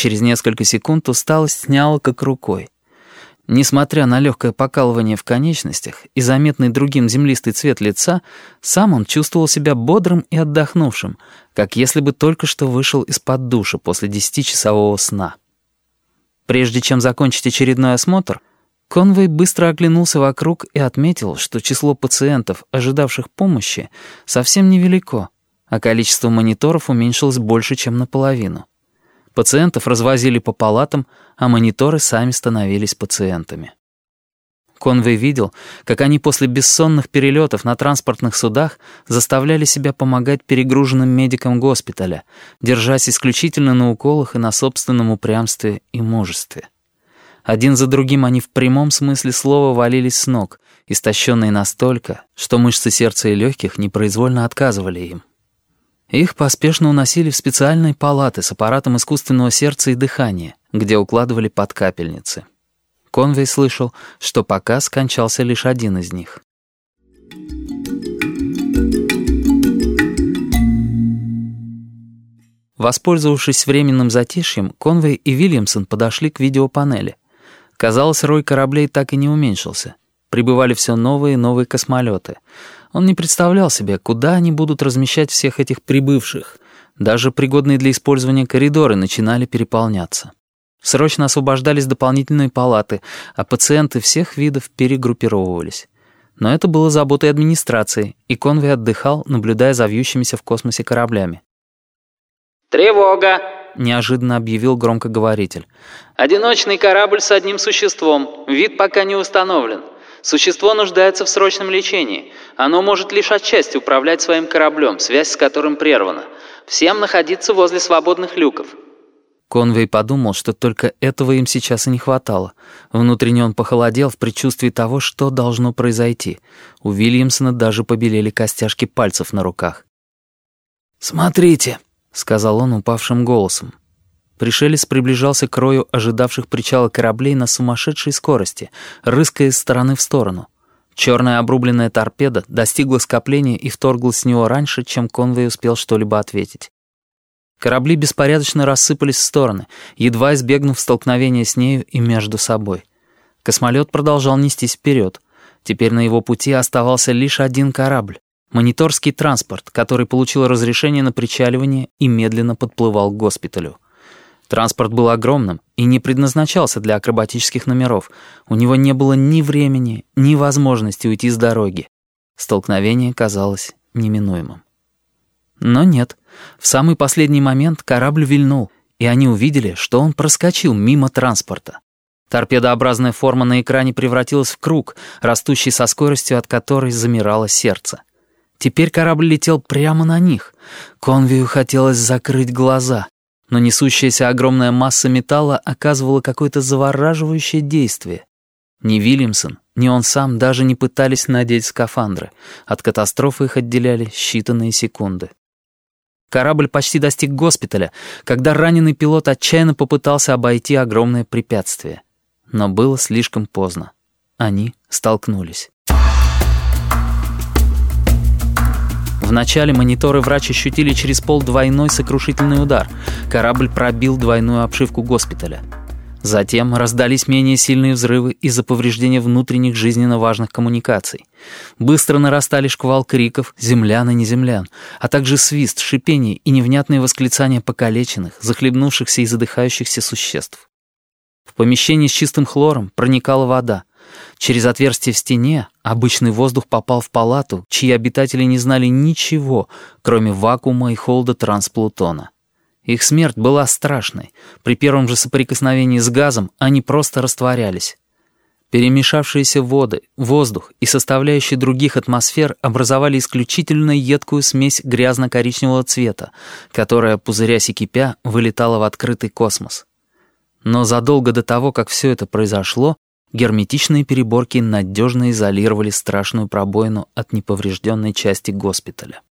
Через несколько секунд усталость сняла как рукой. Несмотря на легкое покалывание в конечностях и заметный другим землистый цвет лица, сам он чувствовал себя бодрым и отдохнувшим, как если бы только что вышел из-под душа после десятичасового сна. Прежде чем закончить очередной осмотр, Конвей быстро оглянулся вокруг и отметил, что число пациентов, ожидавших помощи, совсем невелико, а количество мониторов уменьшилось больше, чем наполовину. Пациентов развозили по палатам, а мониторы сами становились пациентами. Конвей видел, как они после бессонных перелетов на транспортных судах заставляли себя помогать перегруженным медикам госпиталя, держась исключительно на уколах и на собственном упрямстве и мужестве. Один за другим они в прямом смысле слова валились с ног, истощенные настолько, что мышцы сердца и легких непроизвольно отказывали им. Их поспешно уносили в специальные палаты с аппаратом искусственного сердца и дыхания, где укладывали под капельницы. Конвей слышал, что пока скончался лишь один из них. Воспользовавшись временным затишьем, Конвей и Вильямсон подошли к видеопанели. Казалось, рой кораблей так и не уменьшился. Прибывали все новые и новые космолеты — он не представлял себе, куда они будут размещать всех этих прибывших. Даже пригодные для использования коридоры начинали переполняться. Срочно освобождались дополнительные палаты, а пациенты всех видов перегруппировывались. Но это было заботой администрации, и Конвей отдыхал, наблюдая за вьющимися в космосе кораблями. «Тревога!» — неожиданно объявил громкоговоритель. «Одиночный корабль с одним существом. Вид пока не установлен. Существо нуждается в срочном лечении. Оно может лишь отчасти управлять своим кораблем, связь с которым прервана. Всем находиться возле свободных люков». Конвей подумал, что только этого им сейчас и не хватало. Внутренне он похолодел в предчувствии того, что должно произойти. У Вильямсона даже побелели костяшки пальцев на руках. «Смотрите», — сказал он упавшим голосом. Пришелец приближался к рою ожидавших причала кораблей на сумасшедшей скорости, рыская из стороны в сторону. Черная обрубленная торпеда достигла скопления и вторглась с него раньше, чем Конвей успел что-либо ответить. Корабли беспорядочно рассыпались в стороны, едва избегнув столкновения с нею и между собой. Космолет продолжал нестись вперед. Теперь на его пути оставался лишь один корабль — мониторский транспорт, который получил разрешение на причаливание и медленно подплывал к госпиталю. Транспорт был огромным и не предназначался для акробатических номеров. У него не было ни времени, ни возможности уйти с дороги. Столкновение казалось неминуемым. Но нет. В самый последний момент корабль вильнул, и они увидели, что он проскочил мимо транспорта. Торпедообразная форма на экране превратилась в круг, растущий со скоростью, от которой замирало сердце. Теперь корабль летел прямо на них. Конвию хотелось закрыть глаза но несущаяся огромная масса металла оказывала какое-то завораживающее действие. Ни Вильямсон, ни он сам даже не пытались надеть скафандры. От катастрофы их отделяли считанные секунды. Корабль почти достиг госпиталя, когда раненый пилот отчаянно попытался обойти огромное препятствие. Но было слишком поздно. Они столкнулись. Вначале мониторы врач ощутили через пол двойной сокрушительный удар. Корабль пробил двойную обшивку госпиталя. Затем раздались менее сильные взрывы из-за повреждения внутренних жизненно важных коммуникаций. Быстро нарастали шквал криков «землян и неземлян», а также свист, шипение и невнятные восклицания покалеченных, захлебнувшихся и задыхающихся существ. В помещении с чистым хлором проникала вода. Через отверстие в стене обычный воздух попал в палату, чьи обитатели не знали ничего, кроме вакуума и холода трансплутона. Их смерть была страшной. При первом же соприкосновении с газом они просто растворялись. Перемешавшиеся воды, воздух и составляющие других атмосфер образовали исключительно едкую смесь грязно-коричневого цвета, которая, пузырясь и кипя, вылетала в открытый космос. Но задолго до того, как все это произошло, Герметичные переборки надежно изолировали страшную пробоину от неповрежденной части госпиталя.